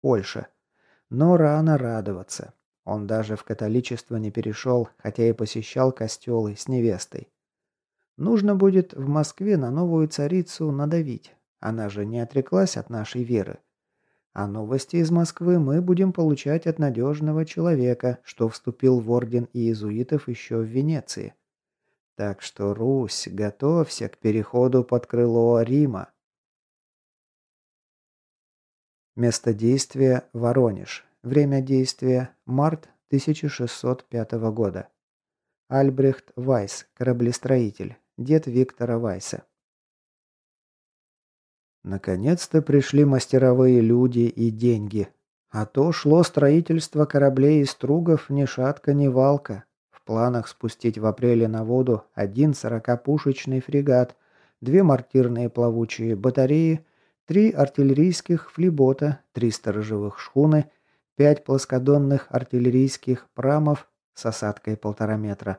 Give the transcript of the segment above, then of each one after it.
Польша. Но рано радоваться. Он даже в католичество не перешел, хотя и посещал костелы с невестой. Нужно будет в Москве на новую царицу надавить. Она же не отреклась от нашей веры. А новости из Москвы мы будем получать от надежного человека, что вступил в орден иезуитов еще в Венеции. Так что, Русь, готовься к переходу под крыло Рима. Место действия – Воронеж. Время действия – март 1605 года. Альбрехт Вайс, кораблестроитель, дед Виктора Вайса. Наконец-то пришли мастеровые люди и деньги. А то шло строительство кораблей из тругов ни шатка, ни валка. В планах спустить в апреле на воду один сорокапушечный фрегат, две мортирные плавучие батареи – три артиллерийских флибота, 3 сторожевых шхуны, пять плоскодонных артиллерийских прамов с осадкой 1,5 метра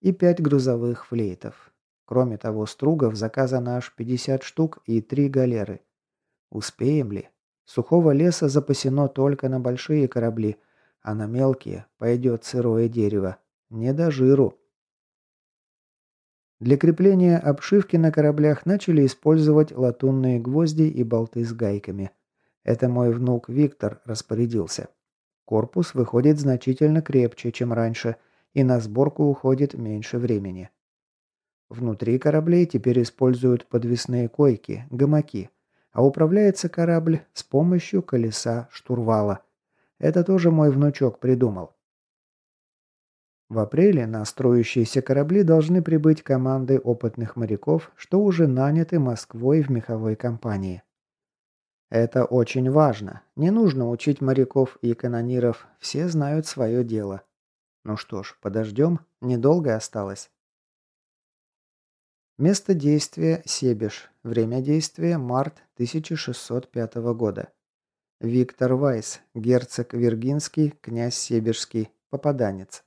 и пять грузовых флейтов. Кроме того, стругов заказано аж 50 штук и три галеры. Успеем ли? Сухого леса запасено только на большие корабли, а на мелкие пойдет сырое дерево. Не до жиру. Для крепления обшивки на кораблях начали использовать латунные гвозди и болты с гайками. Это мой внук Виктор распорядился. Корпус выходит значительно крепче, чем раньше, и на сборку уходит меньше времени. Внутри кораблей теперь используют подвесные койки, гамаки, а управляется корабль с помощью колеса штурвала. Это тоже мой внучок придумал. В апреле на строящиеся корабли должны прибыть команды опытных моряков, что уже наняты Москвой в меховой компании. Это очень важно. Не нужно учить моряков и канониров, все знают свое дело. Ну что ж, подождем, недолго осталось. Место действия – Себеж. Время действия – март 1605 года. Виктор Вайс, герцог Виргинский, князь Себежский, попаданец.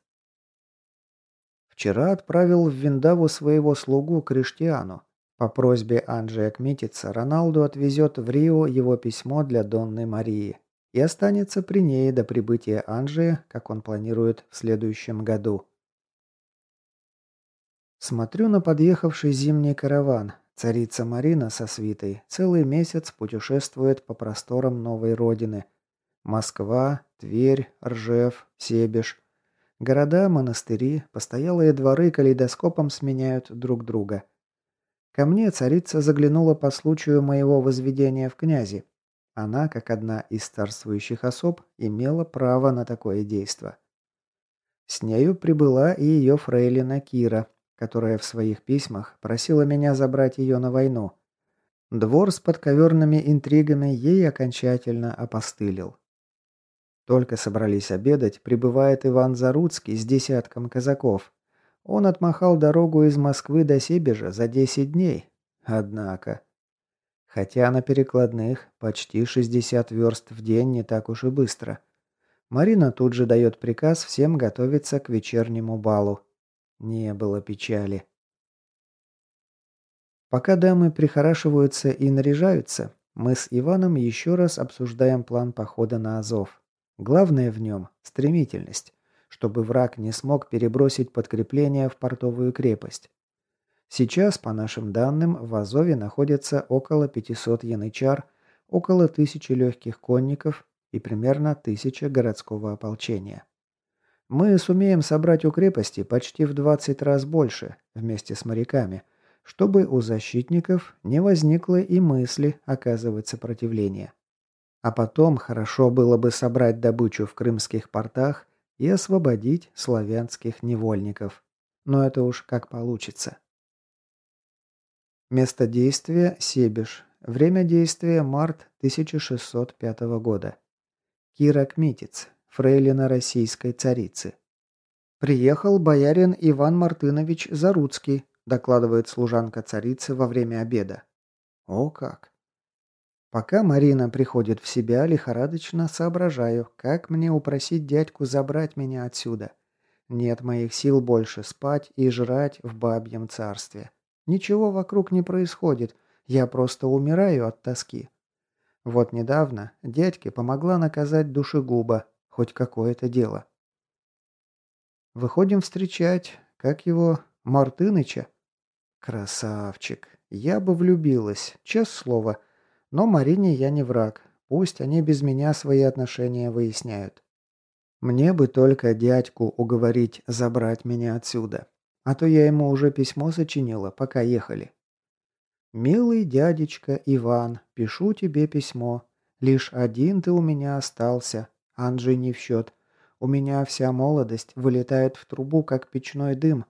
Вчера отправил в Виндаву своего слугу Криштиану. По просьбе Анджия Кмитица Роналду отвезет в Рио его письмо для Донны Марии и останется при ней до прибытия Анджия, как он планирует в следующем году. Смотрю на подъехавший зимний караван. Царица Марина со свитой целый месяц путешествует по просторам новой родины. Москва, Тверь, Ржев, Себеж, Города, монастыри, постоялые дворы калейдоскопом сменяют друг друга. Ко мне царица заглянула по случаю моего возведения в князи. Она, как одна из царствующих особ, имела право на такое действо. С нею прибыла и ее фрейлина Кира, которая в своих письмах просила меня забрать ее на войну. Двор с подковерными интригами ей окончательно опостылил. Только собрались обедать, прибывает Иван Заруцкий с десятком казаков. Он отмахал дорогу из Москвы до Себежа за 10 дней. Однако... Хотя на перекладных почти 60 верст в день не так уж и быстро. Марина тут же дает приказ всем готовиться к вечернему балу. Не было печали. Пока дамы прихорашиваются и наряжаются, мы с Иваном еще раз обсуждаем план похода на Азов. Главное в нем – стремительность, чтобы враг не смог перебросить подкрепление в портовую крепость. Сейчас, по нашим данным, в Азове находится около 500 янычар, около 1000 легких конников и примерно 1000 городского ополчения. Мы сумеем собрать у крепости почти в 20 раз больше, вместе с моряками, чтобы у защитников не возникло и мысли оказывать сопротивление. А потом хорошо было бы собрать добычу в крымских портах и освободить славянских невольников. Но это уж как получится. Место действия – Себеж. Время действия – март 1605 года. Кира Кмитец, фрейлина российской царицы. «Приехал боярин Иван Мартынович Заруцкий», – докладывает служанка царицы во время обеда. «О как! Пока Марина приходит в себя, лихорадочно соображаю, как мне упросить дядьку забрать меня отсюда. Нет моих сил больше спать и жрать в бабьем царстве. Ничего вокруг не происходит, я просто умираю от тоски. Вот недавно дядьке помогла наказать душегуба, хоть какое-то дело. Выходим встречать, как его, Мартыныча? Красавчик, я бы влюбилась, честное слово – но Марине я не враг. Пусть они без меня свои отношения выясняют. Мне бы только дядьку уговорить забрать меня отсюда. А то я ему уже письмо сочинила, пока ехали. «Милый дядечка Иван, пишу тебе письмо. Лишь один ты у меня остался. Анджей не в счет. У меня вся молодость вылетает в трубу, как печной дым.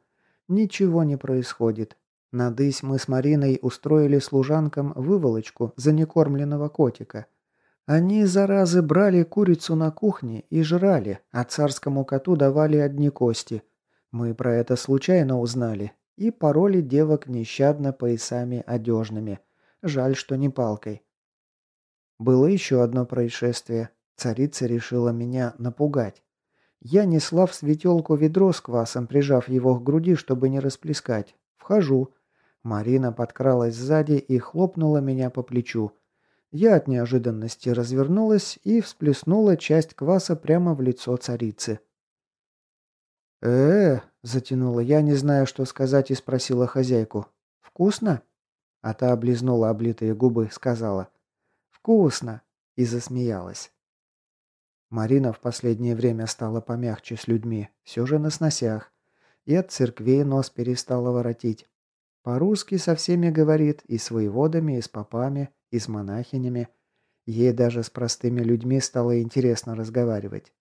Ничего не происходит. Надысь мы с Мариной устроили служанкам выволочку за некормленного котика. Они, заразы, брали курицу на кухне и жрали, а царскому коту давали одни кости. Мы про это случайно узнали и пороли девок нещадно поясами одежными. Жаль, что не палкой. Было еще одно происшествие. Царица решила меня напугать. Я несла в светелку ведро с квасом, прижав его к груди, чтобы не расплескать. Вхожу. Марина подкралась сзади и хлопнула меня по плечу. Я от неожиданности развернулась и всплеснула часть кваса прямо в лицо царицы. э, -э затянула я, не зная, что сказать, и спросила хозяйку. «Вкусно?» А та облизнула облитые губы, сказала. «Вкусно!» и засмеялась. Марина в последнее время стала помягче с людьми, все же на сносях. И от церквей нос перестала воротить. По-русски со всеми говорит, и с воеводами, и с попами, и с монахинями. Ей даже с простыми людьми стало интересно разговаривать.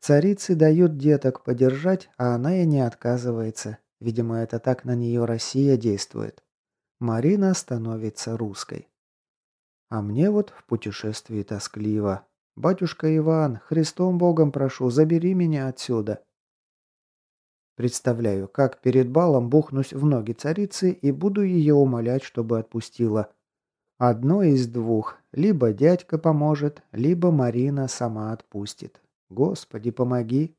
Царицы дают деток подержать, а она и не отказывается. Видимо, это так на нее Россия действует. Марина становится русской. А мне вот в путешествии тоскливо. «Батюшка Иван, Христом Богом прошу, забери меня отсюда!» Представляю, как перед балом бухнусь в ноги царицы и буду ее умолять, чтобы отпустила. Одно из двух. Либо дядька поможет, либо Марина сама отпустит. Господи, помоги.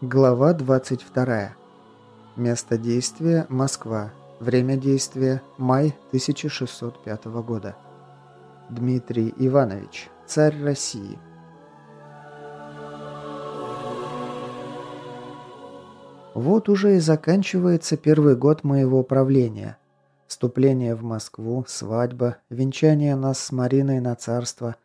Глава 22. Место действия – Москва. Время действия – май 1605 года. Дмитрий Иванович, царь России. Вот уже и заканчивается первый год моего правления. Вступление в Москву, свадьба, венчание нас с Мариной на царство –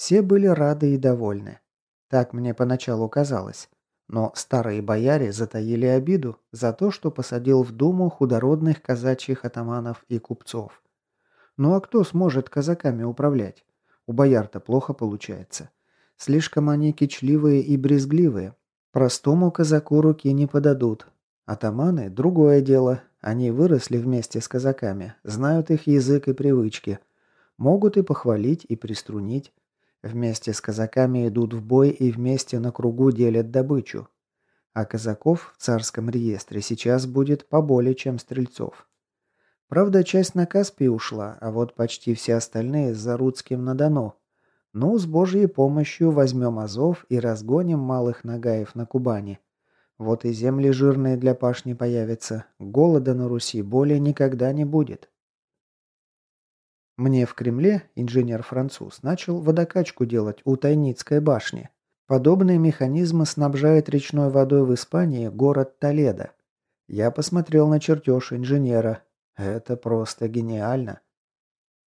все были рады и довольны. Так мне поначалу казалось. Но старые бояре затаили обиду за то, что посадил в Думу худородных казачьих атаманов и купцов. Ну а кто сможет казаками управлять? У бояр-то плохо получается. Слишком они кичливые и брезгливые. Простому казаку руки не подадут. Атаманы – другое дело. Они выросли вместе с казаками, знают их язык и привычки. Могут и похвалить, и приструнить. Вместе с казаками идут в бой и вместе на кругу делят добычу. А казаков в царском реестре сейчас будет поболее, чем стрельцов. Правда, часть на Каспий ушла, а вот почти все остальные за Рудским на Дону. Ну, с божьей помощью возьмем Азов и разгоним малых нагаев на Кубани. Вот и земли жирные для пашни появятся. Голода на Руси более никогда не будет. Мне в Кремле инженер-француз начал водокачку делать у Тайницкой башни. Подобные механизмы снабжает речной водой в Испании город Толедо. Я посмотрел на чертеж инженера. Это просто гениально.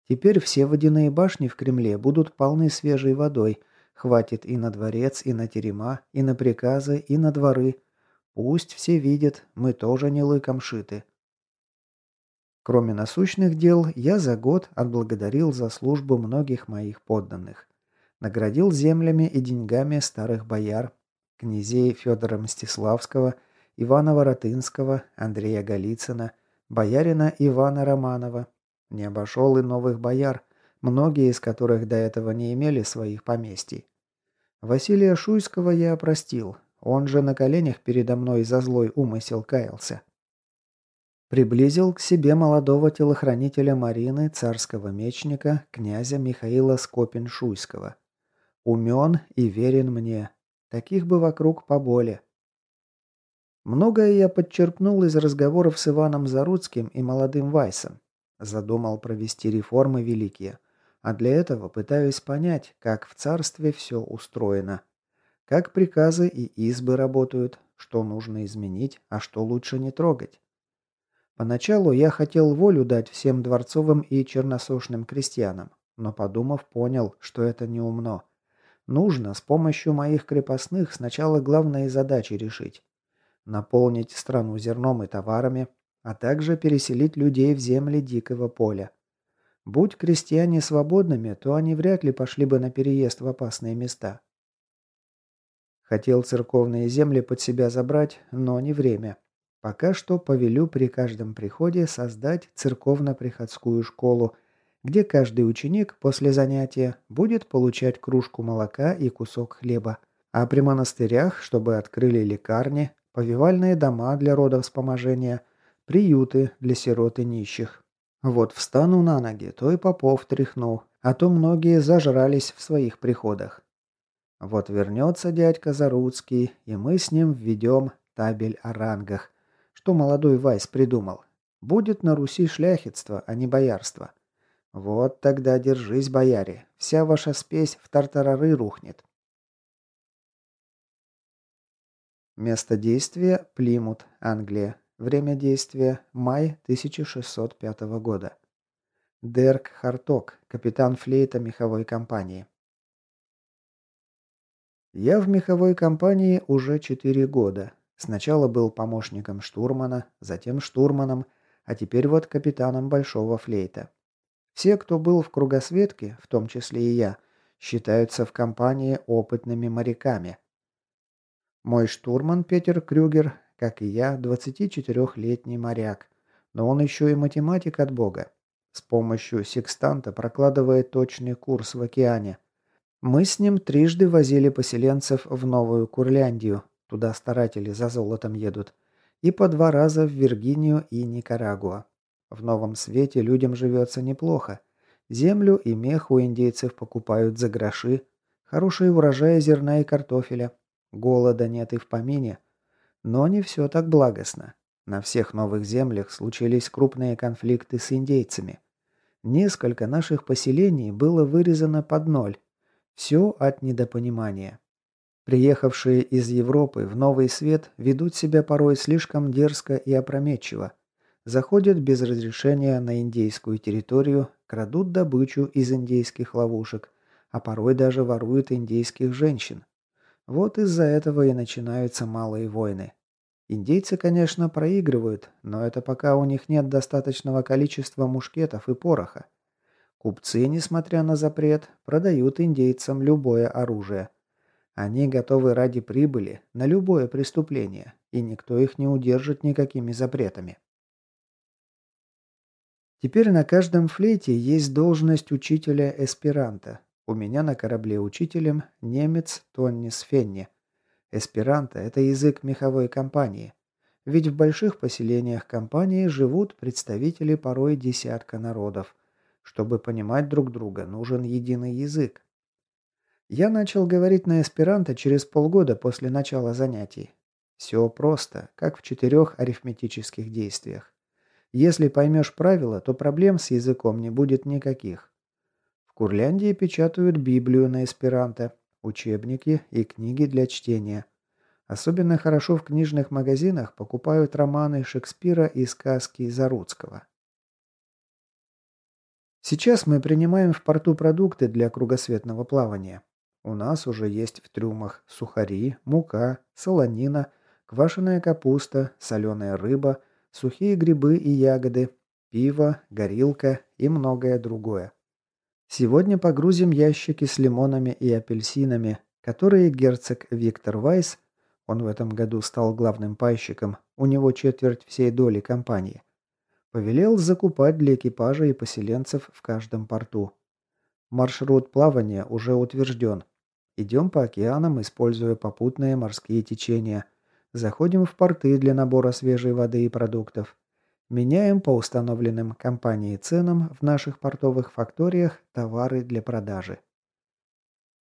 Теперь все водяные башни в Кремле будут полны свежей водой. Хватит и на дворец, и на терема, и на приказы, и на дворы. Пусть все видят, мы тоже не лыком шиты. Кроме насущных дел, я за год отблагодарил за службу многих моих подданных. Наградил землями и деньгами старых бояр, князей Федора Мстиславского, Ивана Воротынского, Андрея Голицына, боярина Ивана Романова. Не обошел и новых бояр, многие из которых до этого не имели своих поместий. Василия Шуйского я простил, он же на коленях передо мной за злой умысел каялся приблизил к себе молодого телохранителя Марины, царского мечника, князя Михаила Скопин-Шуйского. Умен и верен мне. Таких бы вокруг поболе. Многое я подчерпнул из разговоров с Иваном Заруцким и молодым Вайсом. Задумал провести реформы великие. А для этого пытаюсь понять, как в царстве все устроено. Как приказы и избы работают, что нужно изменить, а что лучше не трогать. Поначалу я хотел волю дать всем дворцовым и черносошным крестьянам, но подумав, понял, что это неумно. Нужно с помощью моих крепостных сначала главные задачи решить. Наполнить страну зерном и товарами, а также переселить людей в земли дикого поля. Будь крестьяне свободными, то они вряд ли пошли бы на переезд в опасные места. Хотел церковные земли под себя забрать, но не время. Пока что повелю при каждом приходе создать церковно-приходскую школу, где каждый ученик после занятия будет получать кружку молока и кусок хлеба, а при монастырях, чтобы открыли лекарни, повивальные дома для родовспоможения, приюты для сирот и нищих. Вот встану на ноги, то и попов тряхну, а то многие зажрались в своих приходах. Вот вернется дядька Заруцкий, и мы с ним введем табель о рангах – что молодой Вайс придумал? Будет на Руси шляхетство, а не боярство. Вот тогда держись, бояре. Вся ваша спесь в тартарары рухнет. Место действия – Плимут, Англия. Время действия – май 1605 года. Дерк Харток, капитан флейта меховой компании. Я в меховой компании уже 4 года. Сначала был помощником штурмана, затем штурманом, а теперь вот капитаном Большого флейта. Все, кто был в кругосветке, в том числе и я, считаются в компании опытными моряками. Мой штурман Петер Крюгер, как и я, 24-летний моряк, но он еще и математик от бога. С помощью секстанта прокладывает точный курс в океане. Мы с ним трижды возили поселенцев в Новую Курляндию, Туда старатели за золотом едут. И по два раза в Виргинию и Никарагуа. В новом свете людям живется неплохо. Землю и мех у индейцев покупают за гроши. Хорошие урожаи зерна и картофеля. Голода нет и в помине. Но не все так благостно. На всех новых землях случились крупные конфликты с индейцами. Несколько наших поселений было вырезано под ноль. Все от недопонимания. Приехавшие из Европы в Новый Свет ведут себя порой слишком дерзко и опрометчиво. Заходят без разрешения на индейскую территорию, крадут добычу из индейских ловушек, а порой даже воруют индейских женщин. Вот из-за этого и начинаются малые войны. Индейцы, конечно, проигрывают, но это пока у них нет достаточного количества мушкетов и пороха. Купцы, несмотря на запрет, продают индейцам любое оружие – они готовы ради прибыли на любое преступление, и никто их не удержит никакими запретами. Теперь на каждом флейте есть должность учителя эсперанто. У меня на корабле учителем немец Тоннис Фенни. Эсперанто – это язык меховой компании. Ведь в больших поселениях компании живут представители порой десятка народов. Чтобы понимать друг друга, нужен единый язык. Я начал говорить на эсперанто через полгода после начала занятий. Все просто, как в четырех арифметических действиях. Если поймешь правила, то проблем с языком не будет никаких. В Курляндии печатают Библию на эсперанто, учебники и книги для чтения. Особенно хорошо в книжных магазинах покупают романы Шекспира и сказки Заруцкого. Сейчас мы принимаем в порту продукты для кругосветного плавания. У нас уже есть в трюмах сухари, мука, солонина, квашеная капуста, соленая рыба, сухие грибы и ягоды, пиво, горилка и многое другое. Сегодня погрузим ящики с лимонами и апельсинами, которые герцог Виктор Вайс, он в этом году стал главным пайщиком, у него четверть всей доли компании, повелел закупать для экипажа и поселенцев в каждом порту. Маршрут плавания уже утвержден. Идем по океанам, используя попутные морские течения. Заходим в порты для набора свежей воды и продуктов. Меняем по установленным компанией ценам в наших портовых факториях товары для продажи.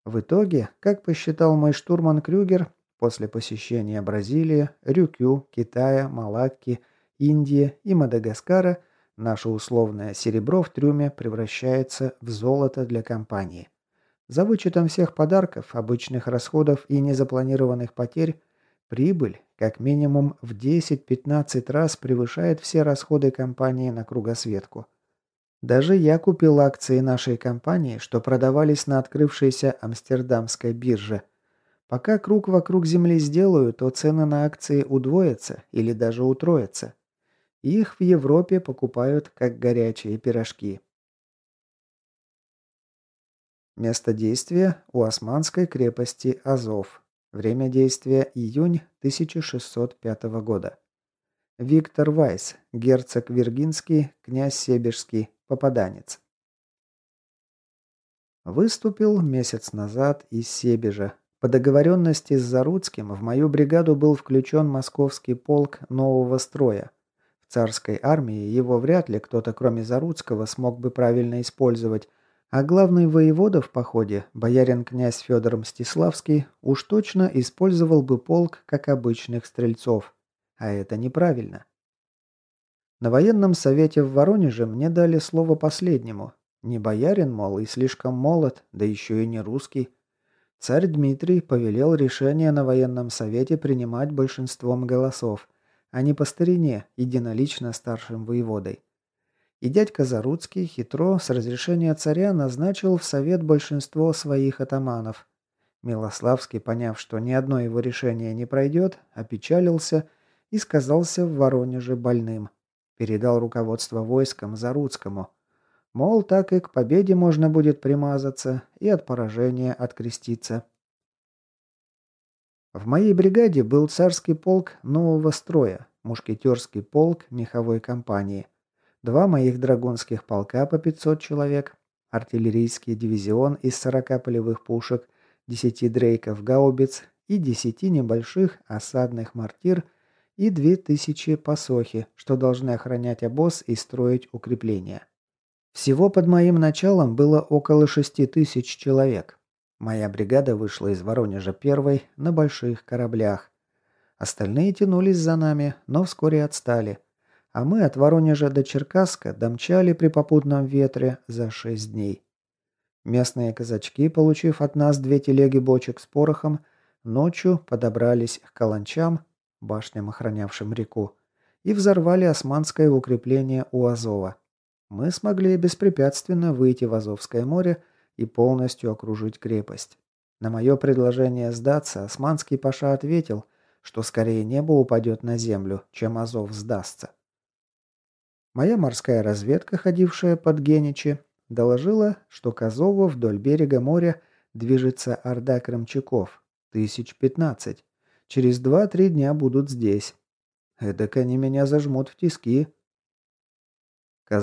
В итоге, как посчитал мой штурман Крюгер, после посещения Бразилии, Рюкю, Китая, Малакки, Индии и Мадагаскара, наше условное серебро в трюме превращается в золото для компании. За вычетом всех подарков, обычных расходов и незапланированных потерь, прибыль как минимум в 10-15 раз превышает все расходы компании на кругосветку. Даже я купил акции нашей компании, что продавались на открывшейся Амстердамской бирже. Пока круг вокруг Земли сделаю, то цены на акции удвоятся или даже утроятся. Их в Европе покупают как горячие пирожки. Место действия – у османской крепости Азов. Время действия – июнь 1605 года. Виктор Вайс, герцог Виргинский, князь Себежский, попаданец. Выступил месяц назад из Себежа. По договоренности с Заруцким в мою бригаду был включен московский полк нового строя. В царской армии его вряд ли кто-то кроме Заруцкого смог бы правильно использовать – а главный воевода в походе, боярин-князь Федор Мстиславский, уж точно использовал бы полк как обычных стрельцов. А это неправильно. На военном совете в Воронеже мне дали слово последнему. Не боярин, мол, и слишком молод, да еще и не русский. Царь Дмитрий повелел решение на военном совете принимать большинством голосов, а не по старине, единолично старшим воеводой и дядька Заруцкий хитро с разрешения царя назначил в совет большинство своих атаманов. Милославский, поняв, что ни одно его решение не пройдет, опечалился и сказался в Воронеже больным. Передал руководство войскам Заруцкому. Мол, так и к победе можно будет примазаться и от поражения откреститься. В моей бригаде был царский полк нового строя, мушкетерский полк меховой компании – два моих драгунских полка по 500 человек, артиллерийский дивизион из 40 полевых пушек, 10 дрейков гаубиц и 10 небольших осадных мортир и 2000 посохи, что должны охранять обоз и строить укрепления. Всего под моим началом было около 6000 человек. Моя бригада вышла из Воронежа первой на больших кораблях. Остальные тянулись за нами, но вскоре отстали – а мы от Воронежа до Черкаска домчали при попутном ветре за шесть дней. Местные казачки, получив от нас две телеги бочек с порохом, ночью подобрались к каланчам, башням, охранявшим реку, и взорвали османское укрепление у Азова. Мы смогли беспрепятственно выйти в Азовское море и полностью окружить крепость. На мое предложение сдаться османский паша ответил, что скорее небо упадет на землю, чем Азов сдастся. Моя морская разведка, ходившая под Геничи, доложила, что к вдоль берега моря движется орда крымчаков, тысяч пятнадцать. Через два-три дня будут здесь. Эдак они меня зажмут в тиски. К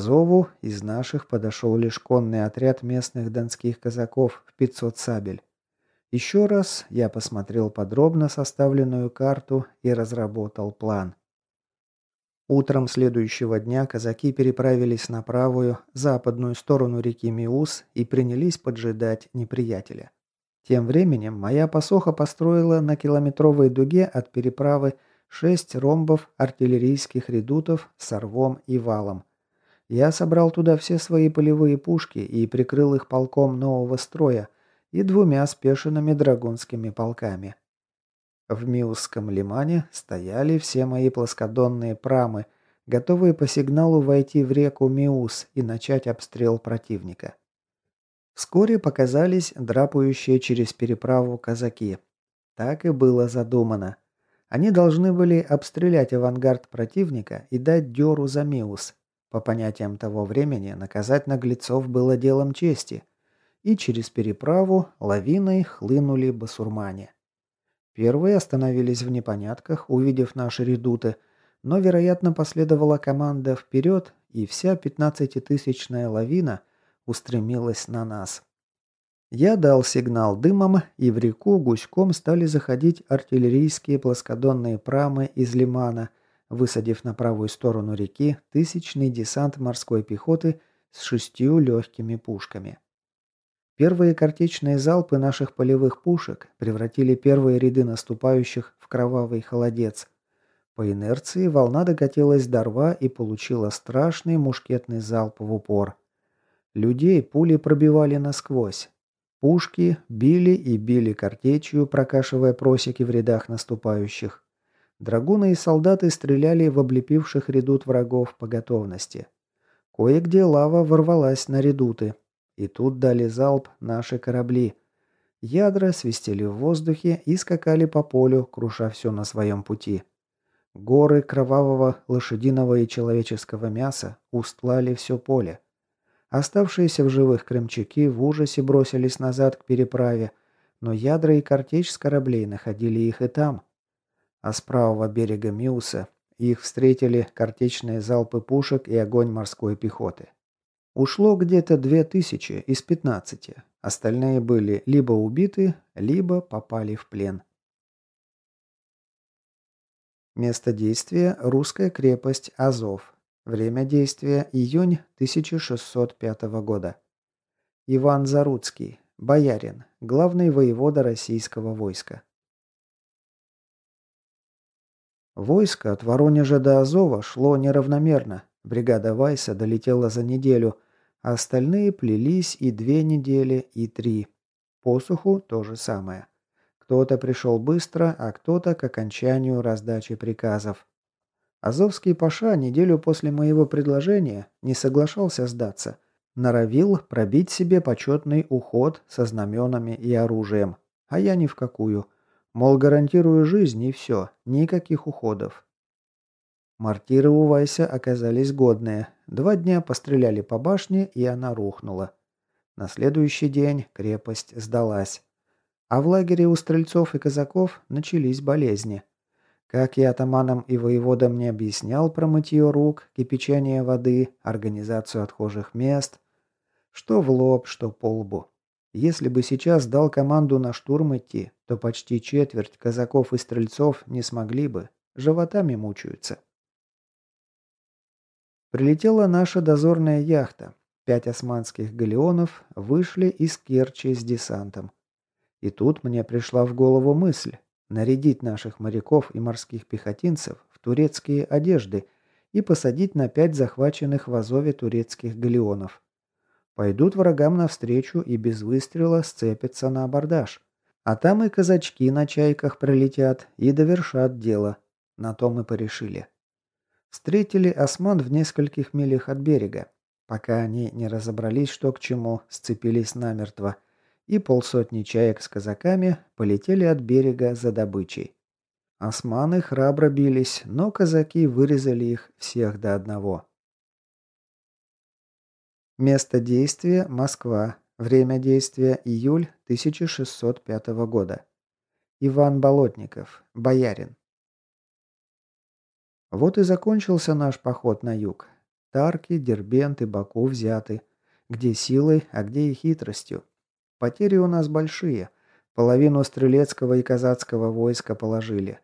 из наших подошел лишь конный отряд местных донских казаков в 500 сабель. Еще раз я посмотрел подробно составленную карту и разработал план – Утром следующего дня казаки переправились на правую, западную сторону реки Миус и принялись поджидать неприятеля. Тем временем моя посоха построила на километровой дуге от переправы шесть ромбов артиллерийских редутов с орвом и валом. Я собрал туда все свои полевые пушки и прикрыл их полком нового строя и двумя спешенными драгунскими полками – в Милском лимане стояли все мои плоскодонные прамы, готовые по сигналу войти в реку Миус и начать обстрел противника. Вскоре показались драпающие через переправу казаки. Так и было задумано. Они должны были обстрелять авангард противника и дать дёру за Миус. По понятиям того времени, наказать наглецов было делом чести. И через переправу лавиной хлынули басурмане. Первые остановились в непонятках, увидев наши редуты, но, вероятно, последовала команда вперед, и вся пятнадцатитысячная лавина устремилась на нас. Я дал сигнал дымом, и в реку гуськом стали заходить артиллерийские плоскодонные прамы из Лимана, высадив на правую сторону реки тысячный десант морской пехоты с шестью легкими пушками. Первые картечные залпы наших полевых пушек превратили первые ряды наступающих в кровавый холодец. По инерции волна докатилась до рва и получила страшный мушкетный залп в упор. Людей пули пробивали насквозь. Пушки били и били картечью, прокашивая просеки в рядах наступающих. Драгуны и солдаты стреляли в облепивших редут врагов по готовности. Кое-где лава ворвалась на редуты, и тут дали залп наши корабли. Ядра свистели в воздухе и скакали по полю, круша все на своем пути. Горы кровавого лошадиного и человеческого мяса устлали все поле. Оставшиеся в живых крымчаки в ужасе бросились назад к переправе, но ядра и картечь с кораблей находили их и там. А с правого берега Миуса их встретили картечные залпы пушек и огонь морской пехоты. Ушло где-то две тысячи из пятнадцати. Остальные были либо убиты, либо попали в плен. Место действия – русская крепость Азов. Время действия – июнь 1605 года. Иван Заруцкий, боярин, главный воевода российского войска. Войско от Воронежа до Азова шло неравномерно, Бригада Вайса долетела за неделю, а остальные плелись и две недели, и три. Посуху то же самое. Кто-то пришел быстро, а кто-то к окончанию раздачи приказов. Азовский Паша неделю после моего предложения не соглашался сдаться. Норовил пробить себе почетный уход со знаменами и оружием. А я ни в какую. Мол, гарантирую жизнь и все, никаких уходов. Мортиры у Вайса оказались годные. Два дня постреляли по башне, и она рухнула. На следующий день крепость сдалась. А в лагере у стрельцов и казаков начались болезни. Как и атаманам и воеводам не объяснял про мытье рук, кипячение воды, организацию отхожих мест. Что в лоб, что по лбу. Если бы сейчас дал команду на штурм идти, то почти четверть казаков и стрельцов не смогли бы. Животами мучаются. Прилетела наша дозорная яхта. Пять османских галеонов вышли из Керчи с десантом. И тут мне пришла в голову мысль нарядить наших моряков и морских пехотинцев в турецкие одежды и посадить на пять захваченных в Азове турецких галеонов. Пойдут врагам навстречу и без выстрела сцепятся на абордаж. А там и казачки на чайках прилетят и довершат дело. На том и порешили встретили осман в нескольких милях от берега. Пока они не разобрались, что к чему, сцепились намертво, и полсотни чаек с казаками полетели от берега за добычей. Османы храбро бились, но казаки вырезали их всех до одного. Место действия – Москва. Время действия – июль 1605 года. Иван Болотников, боярин. Вот и закончился наш поход на юг. Тарки, Дербент и Баку взяты. Где силой, а где и хитростью. Потери у нас большие. Половину стрелецкого и казацкого войска положили.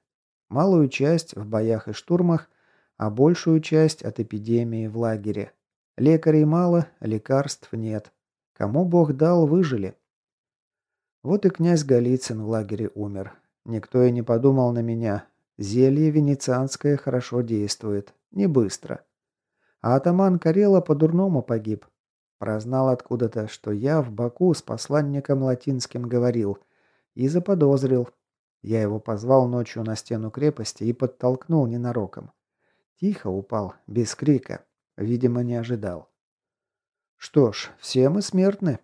Малую часть в боях и штурмах, а большую часть от эпидемии в лагере. Лекарей мало, лекарств нет. Кому Бог дал, выжили. Вот и князь Голицын в лагере умер. Никто и не подумал на меня, Зелье венецианское хорошо действует, не быстро. А атаман Карела по-дурному погиб. Прознал откуда-то, что я в Баку с посланником латинским говорил. И заподозрил. Я его позвал ночью на стену крепости и подтолкнул ненароком. Тихо упал, без крика. Видимо, не ожидал. Что ж, все мы смертны.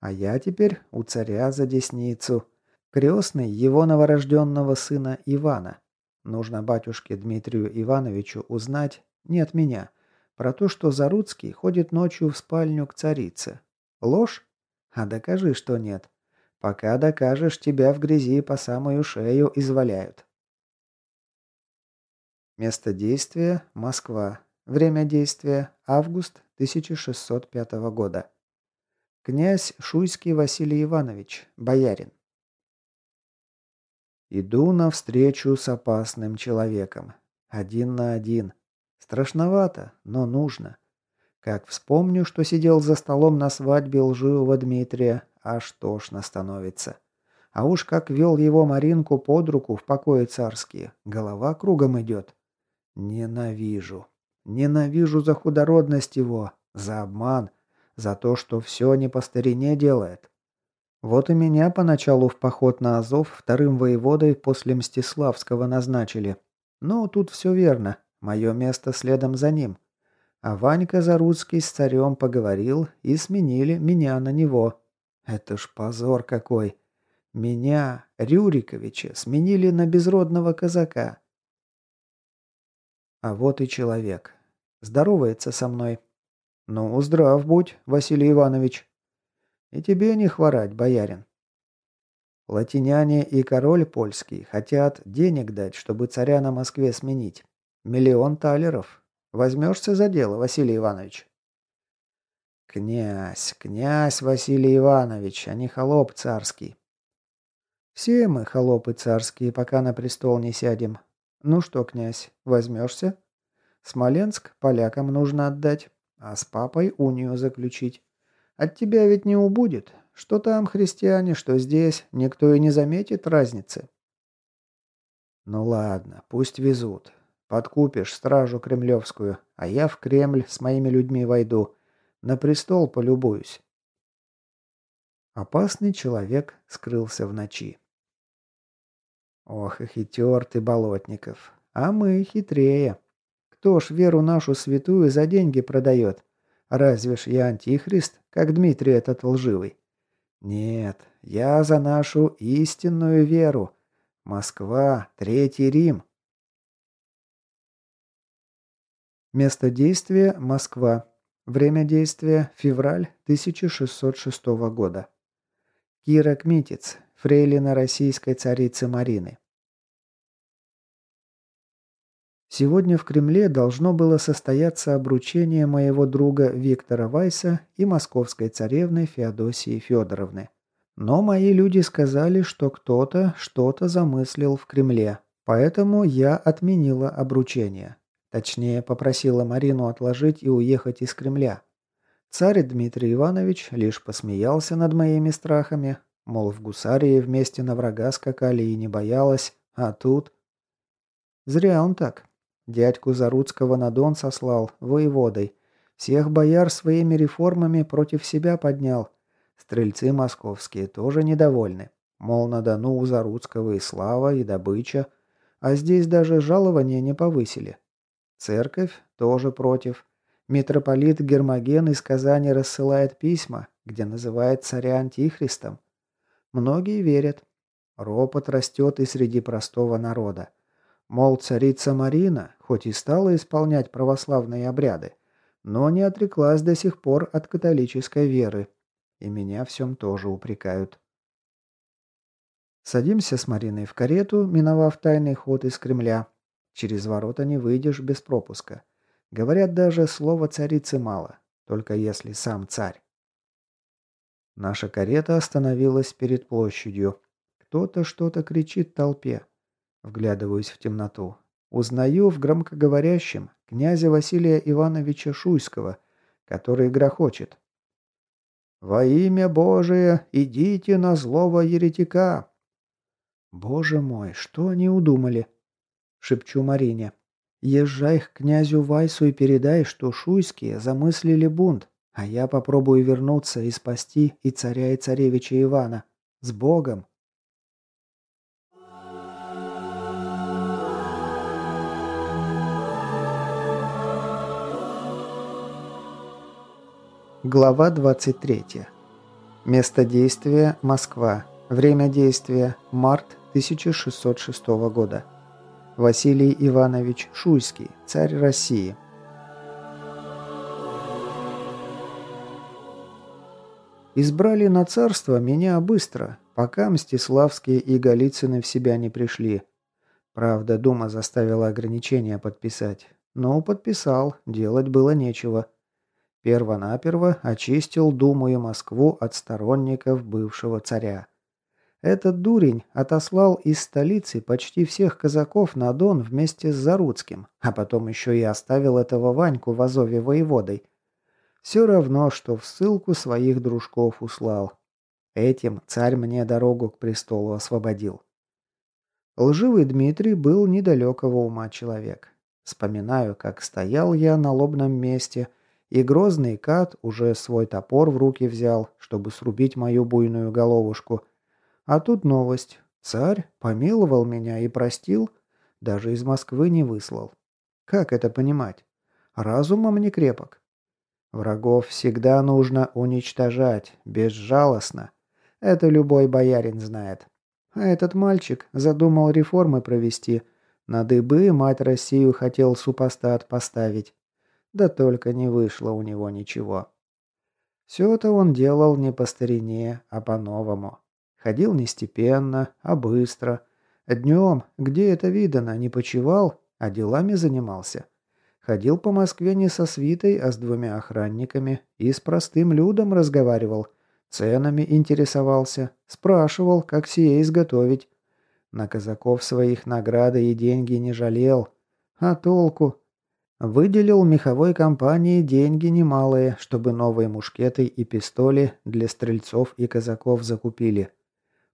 А я теперь у царя за десницу. Крестный его новорожденного сына Ивана. Нужно батюшке Дмитрию Ивановичу узнать, не от меня, про то, что Заруцкий ходит ночью в спальню к царице. Ложь? А докажи, что нет. Пока докажешь, тебя в грязи по самую шею изваляют. Место действия – Москва. Время действия – август 1605 года. Князь Шуйский Василий Иванович, боярин. Иду навстречу с опасным человеком. Один на один. Страшновато, но нужно. Как вспомню, что сидел за столом на свадьбе лживого Дмитрия, аж тошно становится. А уж как вел его Маринку под руку в покое царские, голова кругом идет. Ненавижу. Ненавижу за худородность его, за обман, за то, что все не по старине делает. Вот и меня поначалу в поход на Азов вторым воеводой после Мстиславского назначили. Но тут все верно, мое место следом за ним. А Ванька Заруцкий с царем поговорил и сменили меня на него. Это ж позор какой. Меня, Рюриковича, сменили на безродного казака. А вот и человек. Здоровается со мной. «Ну, здрав будь, Василий Иванович», и тебе не хворать, боярин. Латиняне и король польский хотят денег дать, чтобы царя на Москве сменить. Миллион талеров. Возьмешься за дело, Василий Иванович?» «Князь, князь Василий Иванович, а не холоп царский». «Все мы холопы царские, пока на престол не сядем. Ну что, князь, возьмешься? Смоленск полякам нужно отдать, а с папой унию заключить. От тебя ведь не убудет. Что там христиане, что здесь, никто и не заметит разницы. Ну ладно, пусть везут. Подкупишь стражу кремлевскую, а я в Кремль с моими людьми войду. На престол полюбуюсь. Опасный человек скрылся в ночи. Ох, и хитер ты, Болотников. А мы хитрее. Кто ж веру нашу святую за деньги продает? Разве ж я антихрист, как Дмитрий этот лживый? Нет, я за нашу истинную веру. Москва, Третий Рим. Место действия – Москва. Время действия – февраль 1606 года. Кира Кмитец, фрейлина российской царицы Марины. Сегодня в Кремле должно было состояться обручение моего друга Виктора Вайса и московской царевны Феодосии Федоровны. Но мои люди сказали, что кто-то что-то замыслил в Кремле, поэтому я отменила обручение. Точнее, попросила Марину отложить и уехать из Кремля. Царь Дмитрий Иванович лишь посмеялся над моими страхами, мол, в гусарии вместе на врага скакали и не боялась, а тут... Зря он так. Дядьку Заруцкого на Дон сослал, воеводой. Всех бояр своими реформами против себя поднял. Стрельцы московские тоже недовольны. Мол, на Дону у Заруцкого и слава, и добыча. А здесь даже жалования не повысили. Церковь тоже против. Митрополит Гермоген из Казани рассылает письма, где называет царя антихристом. Многие верят. Ропот растет и среди простого народа. Мол, царица Марина, хоть и стала исполнять православные обряды, но не отреклась до сих пор от католической веры. И меня всем тоже упрекают. Садимся с Мариной в карету, миновав тайный ход из Кремля. Через ворота не выйдешь без пропуска. Говорят, даже слова царицы мало, только если сам царь. Наша карета остановилась перед площадью. Кто-то что-то кричит толпе. Вглядываюсь в темноту. Узнаю в громкоговорящем князя Василия Ивановича Шуйского, который грохочет. «Во имя Божие идите на злого еретика!» «Боже мой, что они удумали?» Шепчу Марине. «Езжай к князю Вайсу и передай, что шуйские замыслили бунт, а я попробую вернуться и спасти и царя, и царевича Ивана. С Богом!» Глава 23. Место действия – Москва. Время действия – март 1606 года. Василий Иванович Шуйский, царь России. Избрали на царство меня быстро, пока Мстиславские и Голицыны в себя не пришли. Правда, Дума заставила ограничения подписать. Но подписал, делать было нечего – перво очистил Думу и Москву от сторонников бывшего царя. Этот дурень отослал из столицы почти всех казаков на Дон вместе с Заруцким, а потом еще и оставил этого Ваньку в Азове воеводой. Все равно, что в ссылку своих дружков услал. Этим царь мне дорогу к престолу освободил. Лживый Дмитрий был недалекого ума человек. Вспоминаю, как стоял я на лобном месте – и грозный кат уже свой топор в руки взял, чтобы срубить мою буйную головушку. А тут новость. Царь помиловал меня и простил, даже из Москвы не выслал. Как это понимать? Разумом не крепок. Врагов всегда нужно уничтожать, безжалостно. Это любой боярин знает. А этот мальчик задумал реформы провести. На дыбы мать Россию хотел супостат поставить. Да только не вышло у него ничего. Все это он делал не по старине, а по-новому. Ходил не степенно, а быстро. Днем, где это видано, не почевал, а делами занимался. Ходил по Москве не со свитой, а с двумя охранниками и с простым людом разговаривал. Ценами интересовался, спрашивал, как сие изготовить. На казаков своих награды и деньги не жалел. А толку? Выделил меховой компании деньги немалые, чтобы новые мушкеты и пистоли для стрельцов и казаков закупили.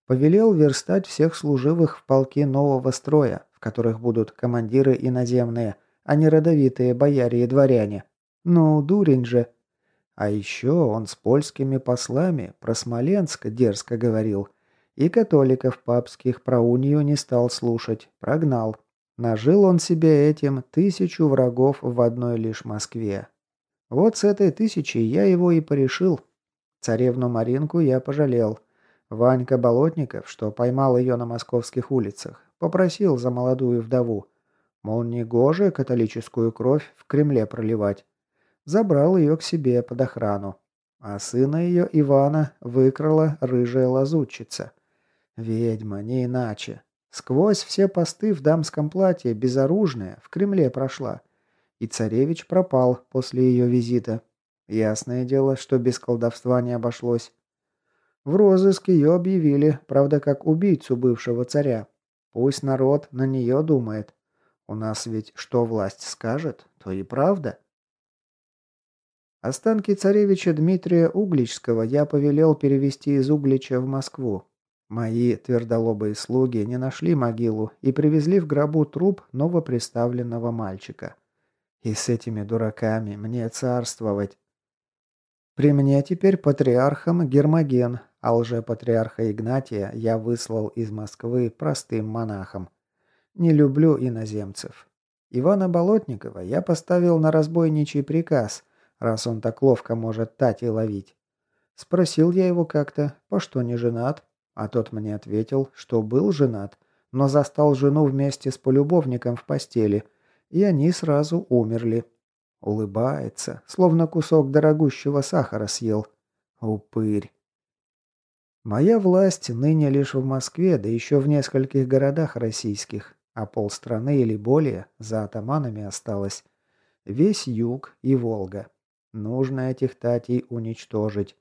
Повелел верстать всех служивых в полки нового строя, в которых будут командиры иноземные, а не родовитые бояре и дворяне. Ну, дурень же. А еще он с польскими послами про Смоленск дерзко говорил. И католиков папских про унию не стал слушать, прогнал. Нажил он себе этим тысячу врагов в одной лишь Москве. Вот с этой тысячи я его и порешил. Царевну Маринку я пожалел. Ванька Болотников, что поймал ее на московских улицах, попросил за молодую вдову. Мол, не гоже католическую кровь в Кремле проливать. Забрал ее к себе под охрану. А сына ее, Ивана, выкрала рыжая лазутчица. Ведьма, не иначе. Сквозь все посты в дамском платье, безоружная, в Кремле прошла. И царевич пропал после ее визита. Ясное дело, что без колдовства не обошлось. В розыск ее объявили, правда, как убийцу бывшего царя. Пусть народ на нее думает. У нас ведь что власть скажет, то и правда. Останки царевича Дмитрия Угличского я повелел перевести из Углича в Москву. Мои твердолобые слуги не нашли могилу и привезли в гробу труп новоприставленного мальчика. И с этими дураками мне царствовать. При мне теперь патриархом Гермоген, а уже патриарха Игнатия я выслал из Москвы простым монахом. Не люблю иноземцев. Ивана Болотникова я поставил на разбойничий приказ, раз он так ловко может тать и ловить. Спросил я его как-то, по что не женат, а тот мне ответил, что был женат, но застал жену вместе с полюбовником в постели, и они сразу умерли. Улыбается, словно кусок дорогущего сахара съел. Упырь. Моя власть ныне лишь в Москве, да еще в нескольких городах российских, а полстраны или более за атаманами осталось. Весь юг и Волга. Нужно этих татей уничтожить.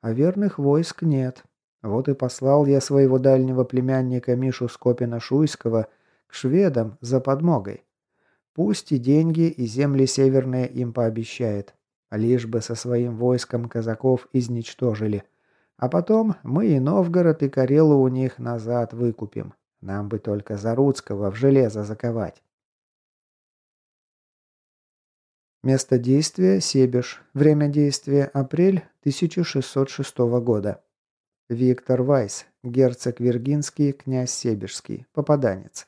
А верных войск нет. Вот и послал я своего дальнего племянника Мишу Скопина-Шуйского к шведам за подмогой. Пусть и деньги, и земли северные им пообещает, лишь бы со своим войском казаков изничтожили. А потом мы и Новгород, и Карелу у них назад выкупим. Нам бы только Заруцкого в железо заковать. Место действия – Себеж. Время действия – апрель 1606 года. Виктор Вайс, герцог Виргинский, князь Себежский, попаданец.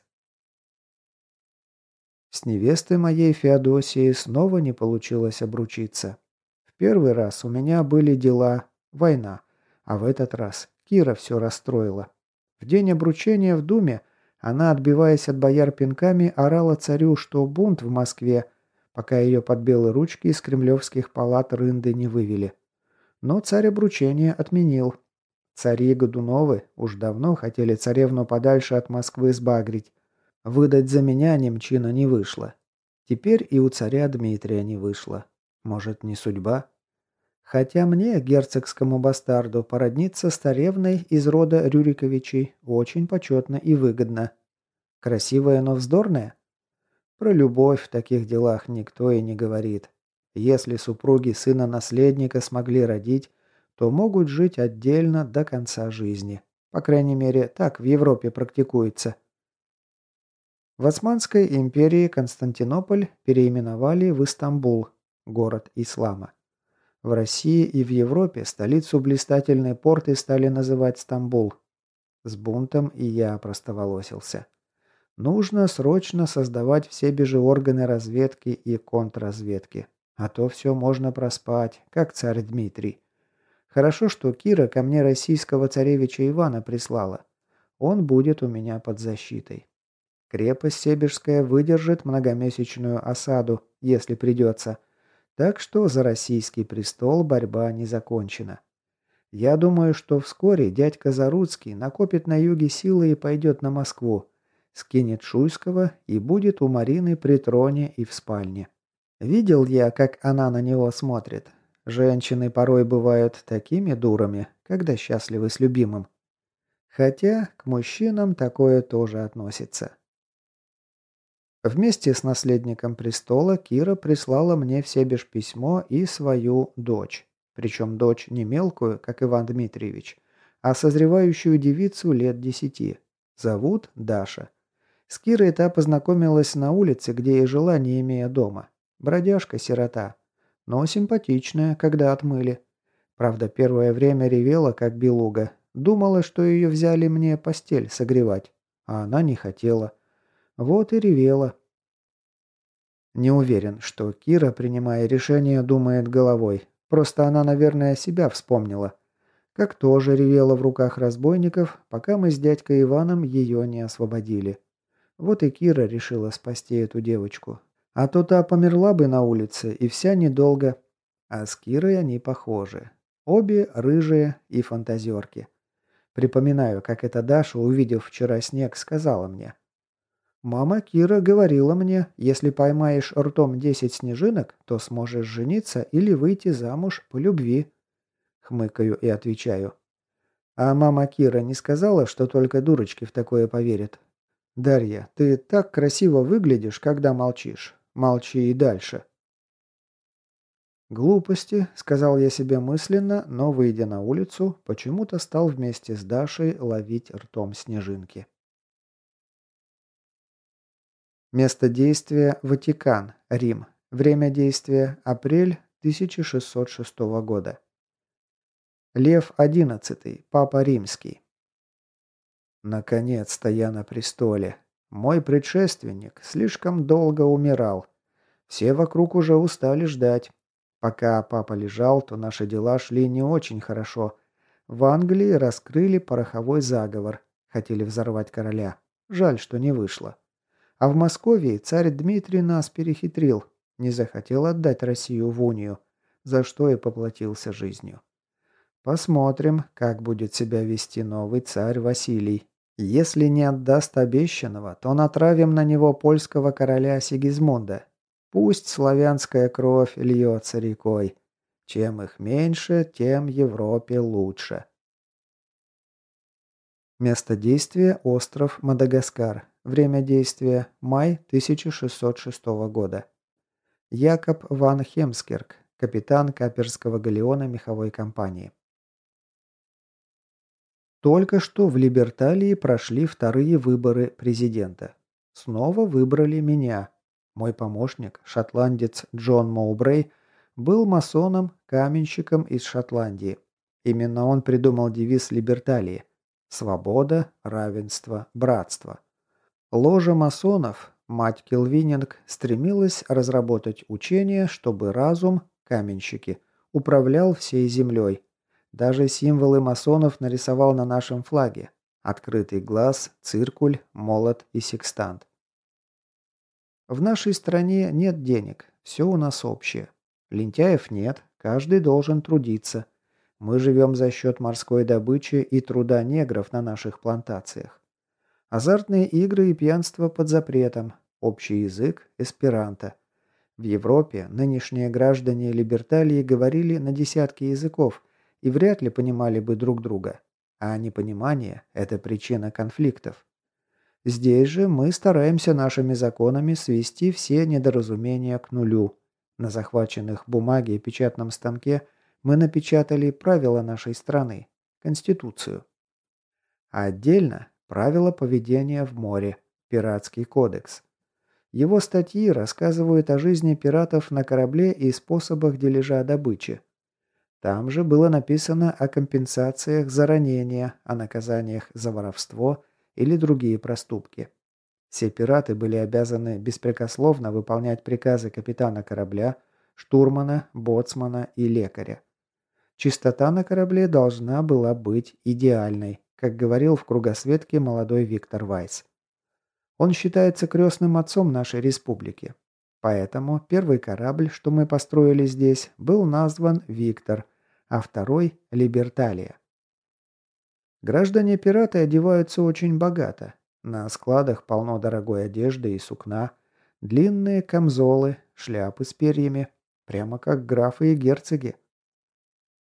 С невестой моей Феодосии снова не получилось обручиться. В первый раз у меня были дела, война, а в этот раз Кира все расстроила. В день обручения в Думе она, отбиваясь от бояр пинками, орала царю, что бунт в Москве, пока ее под белые ручки из кремлевских палат рынды не вывели. Но царь обручение отменил, Цари Годуновы уж давно хотели царевну подальше от Москвы сбагрить. Выдать за меня немчина не вышло. Теперь и у царя Дмитрия не вышло. Может, не судьба? Хотя мне, герцогскому бастарду, породниться с царевной из рода Рюриковичей очень почетно и выгодно. Красивая, но вздорная? Про любовь в таких делах никто и не говорит. Если супруги сына-наследника смогли родить, то могут жить отдельно до конца жизни. По крайней мере, так в Европе практикуется. В Османской империи Константинополь переименовали в Истамбул, город ислама. В России и в Европе столицу блистательной порты стали называть Стамбул. С бунтом и я простоволосился. Нужно срочно создавать все бежеорганы разведки и контрразведки. А то все можно проспать, как царь Дмитрий. Хорошо, что Кира ко мне российского царевича Ивана прислала. Он будет у меня под защитой. Крепость Себежская выдержит многомесячную осаду, если придется. Так что за российский престол борьба не закончена. Я думаю, что вскоре дядька Заруцкий накопит на юге силы и пойдет на Москву, скинет Шуйского и будет у Марины при троне и в спальне. Видел я, как она на него смотрит. Женщины порой бывают такими дурами, когда счастливы с любимым. Хотя к мужчинам такое тоже относится. Вместе с наследником престола Кира прислала мне в Себеж письмо и свою дочь. Причем дочь не мелкую, как Иван Дмитриевич, а созревающую девицу лет десяти. Зовут Даша. С Кирой та познакомилась на улице, где и жила, не имея дома. Бродяжка-сирота но симпатичная, когда отмыли. Правда, первое время ревела, как белуга. Думала, что ее взяли мне постель согревать, а она не хотела. Вот и ревела. Не уверен, что Кира, принимая решение, думает головой. Просто она, наверное, себя вспомнила. Как тоже ревела в руках разбойников, пока мы с дядькой Иваном ее не освободили. Вот и Кира решила спасти эту девочку. А то та померла бы на улице, и вся недолго. А с Кирой они похожи. Обе рыжие и фантазерки. Припоминаю, как эта Даша, увидев вчера снег, сказала мне. «Мама Кира говорила мне, если поймаешь ртом 10 снежинок, то сможешь жениться или выйти замуж по любви». Хмыкаю и отвечаю. «А мама Кира не сказала, что только дурочки в такое поверят?» «Дарья, ты так красиво выглядишь, когда молчишь. Молчи и дальше. «Глупости», — сказал я себе мысленно, но, выйдя на улицу, почему-то стал вместе с Дашей ловить ртом снежинки. Место действия – Ватикан, Рим. Время действия – апрель 1606 года. Лев XI, Папа Римский. Наконец-то я на престоле. Мой предшественник слишком долго умирал. Все вокруг уже устали ждать. Пока папа лежал, то наши дела шли не очень хорошо. В Англии раскрыли пороховой заговор. Хотели взорвать короля. Жаль, что не вышло. А в Москве царь Дмитрий нас перехитрил. Не захотел отдать Россию в унию, за что и поплатился жизнью. Посмотрим, как будет себя вести новый царь Василий. Если не отдаст обещанного, то натравим на него польского короля Сигизмунда. Пусть славянская кровь льется рекой. Чем их меньше, тем Европе лучше. Место действия – остров Мадагаскар. Время действия – май 1606 года. Якоб ван Хемскерк, капитан Каперского галеона меховой компании. Только что в Либерталии прошли вторые выборы президента. Снова выбрали меня. Мой помощник, шотландец Джон Моубрей, был масоном, каменщиком из Шотландии. Именно он придумал девиз Либерталии «Свобода, равенство, братство». Ложа масонов, мать Келвининг, стремилась разработать учение, чтобы разум, каменщики, управлял всей землей, даже символы масонов нарисовал на нашем флаге. Открытый глаз, циркуль, молот и секстант. В нашей стране нет денег, все у нас общее. Лентяев нет, каждый должен трудиться. Мы живем за счет морской добычи и труда негров на наших плантациях. Азартные игры и пьянство под запретом, общий язык – эсперанто. В Европе нынешние граждане Либерталии говорили на десятки языков, и вряд ли понимали бы друг друга. А непонимание – это причина конфликтов. Здесь же мы стараемся нашими законами свести все недоразумения к нулю. На захваченных бумаге и печатном станке мы напечатали правила нашей страны – Конституцию. А отдельно – правила поведения в море – Пиратский кодекс. Его статьи рассказывают о жизни пиратов на корабле и способах дележа добычи – там же было написано о компенсациях за ранения, о наказаниях за воровство или другие проступки. Все пираты были обязаны беспрекословно выполнять приказы капитана корабля, штурмана, боцмана и лекаря. Чистота на корабле должна была быть идеальной, как говорил в кругосветке молодой Виктор Вайс. Он считается крестным отцом нашей республики, Поэтому первый корабль, что мы построили здесь, был назван «Виктор», а второй – «Либерталия». Граждане-пираты одеваются очень богато. На складах полно дорогой одежды и сукна, длинные камзолы, шляпы с перьями, прямо как графы и герцоги.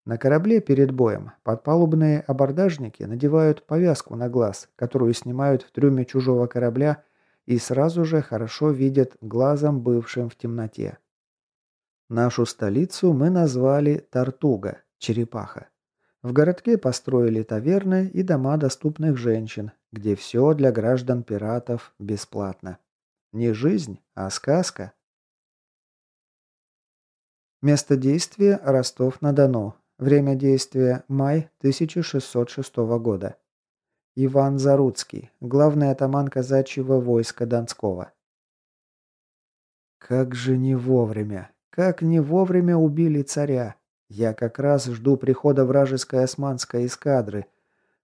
На корабле перед боем подпалубные абордажники надевают повязку на глаз, которую снимают в трюме чужого корабля и сразу же хорошо видят глазом бывшим в темноте. Нашу столицу мы назвали Тартуга, Черепаха. В городке построили таверны и дома доступных женщин, где все для граждан пиратов бесплатно. Не жизнь, а сказка. Место действия – Ростов-на-Дону. Время действия – май 1606 года. Иван Заруцкий, главный атаман казачьего войска Донского. Как же не вовремя! Как не вовремя убили царя! Я как раз жду прихода вражеской османской эскадры.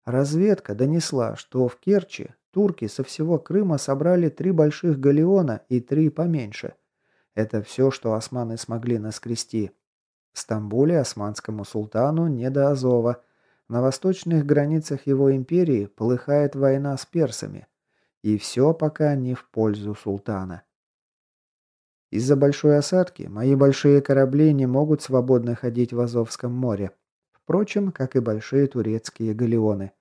Разведка донесла, что в Керчи турки со всего Крыма собрали три больших галеона и три поменьше. Это все, что османы смогли наскрести. В Стамбуле османскому султану не до Азова. На восточных границах его империи полыхает война с персами. И все пока не в пользу султана. Из-за большой осадки мои большие корабли не могут свободно ходить в Азовском море. Впрочем, как и большие турецкие галеоны.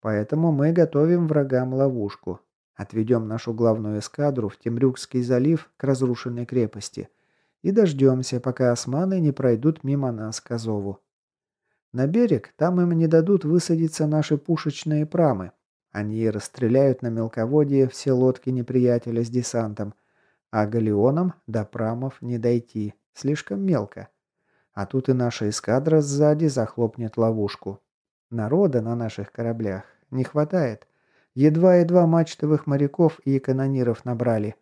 Поэтому мы готовим врагам ловушку. Отведем нашу главную эскадру в Темрюкский залив к разрушенной крепости. И дождемся, пока османы не пройдут мимо нас к Азову. На берег там им не дадут высадиться наши пушечные прамы. Они расстреляют на мелководье все лодки неприятеля с десантом, а галеоном до прамов не дойти, слишком мелко. А тут и наша эскадра сзади захлопнет ловушку. Народа на наших кораблях не хватает. Едва-едва мачтовых моряков и канониров набрали.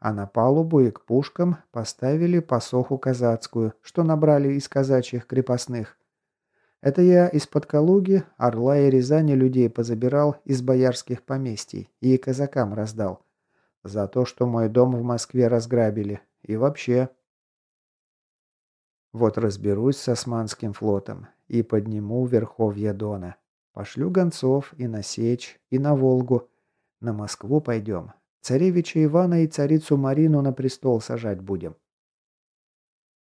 А на палубу и к пушкам поставили посоху казацкую, что набрали из казачьих крепостных. Это я из-под Калуги, Орла и Рязани людей позабирал из боярских поместий и казакам раздал. За то, что мой дом в Москве разграбили. И вообще... Вот разберусь с османским флотом и подниму верховье Дона. Пошлю гонцов и на Сечь, и на Волгу. На Москву пойдем. Царевича Ивана и царицу Марину на престол сажать будем.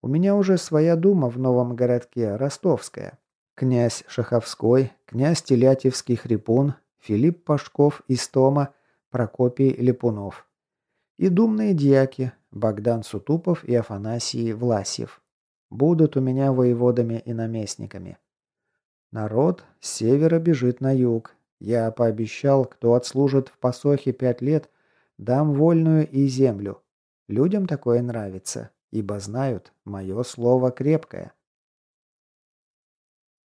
У меня уже своя дума в новом городке, Ростовская. Князь Шаховской, князь Телятьевский Хрипун, Филипп Пашков из Тома, Прокопий Лепунов. И думные дьяки Богдан Сутупов и Афанасий Власьев. Будут у меня воеводами и наместниками. Народ с севера бежит на юг. Я пообещал, кто отслужит в посохе пять лет, дам вольную и землю. Людям такое нравится, ибо знают, мое слово крепкое.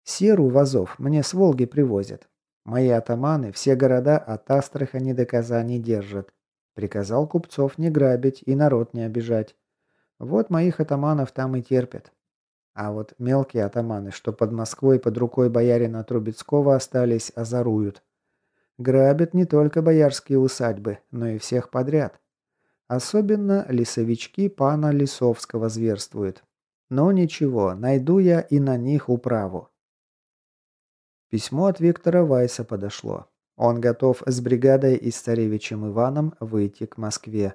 Серу в Азов мне с Волги привозят. Мои атаманы все города от Астрахани до Казани держат. Приказал купцов не грабить и народ не обижать. Вот моих атаманов там и терпят. А вот мелкие атаманы, что под Москвой под рукой боярина Трубецкого остались, озоруют. Грабят не только боярские усадьбы, но и всех подряд. Особенно лесовички пана Лисовского зверствуют. Но ничего, найду я и на них управу. Письмо от Виктора Вайса подошло. Он готов с бригадой и с царевичем Иваном выйти к Москве.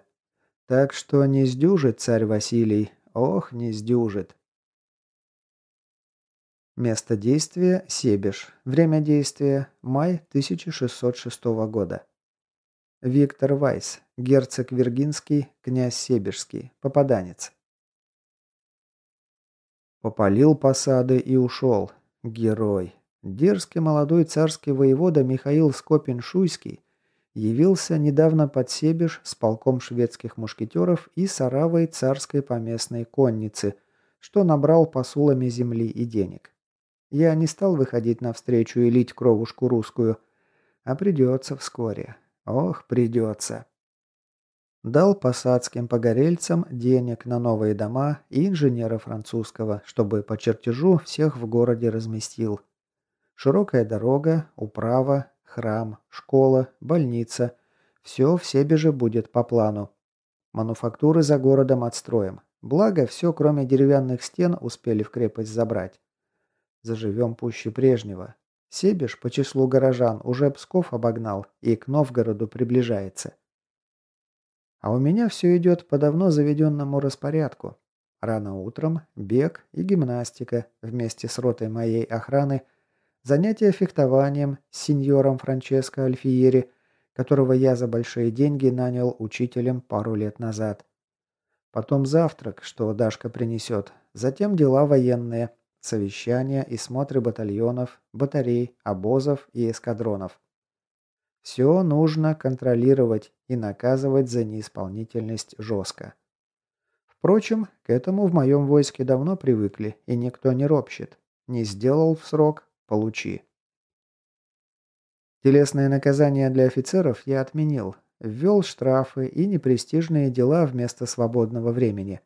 Так что не сдюжит царь Василий. Ох, не сдюжит. Место действия – Себеж. Время действия – май 1606 года. Виктор Вайс, герцог Виргинский, князь Себежский, попаданец. Попалил посады и ушел. Герой. Дерзкий молодой царский воевода Михаил Скопин-Шуйский явился недавно под Себеж с полком шведских мушкетеров и саравой царской поместной конницы, что набрал посулами земли и денег. Я не стал выходить навстречу и лить кровушку русскую, а придется вскоре. Ох, придется. Дал посадским погорельцам денег на новые дома и инженера французского, чтобы по чертежу всех в городе разместил. Широкая дорога, управа, храм, школа, больница. Все в Себеже будет по плану. Мануфактуры за городом отстроим. Благо, все, кроме деревянных стен, успели в крепость забрать. Заживем пуще прежнего. Себеж по числу горожан уже Псков обогнал и к Новгороду приближается. А у меня все идет по давно заведенному распорядку. Рано утром бег и гимнастика вместе с ротой моей охраны – занятия фехтованием с сеньором Франческо Альфиери, которого я за большие деньги нанял учителем пару лет назад. Потом завтрак, что Дашка принесет, затем дела военные, совещания и смотры батальонов, батарей, обозов и эскадронов. Все нужно контролировать и наказывать за неисполнительность жестко. Впрочем, к этому в моем войске давно привыкли, и никто не ропщет. Не сделал в срок, Получи». Телесные наказания для офицеров я отменил, ввел штрафы и непрестижные дела вместо свободного времени.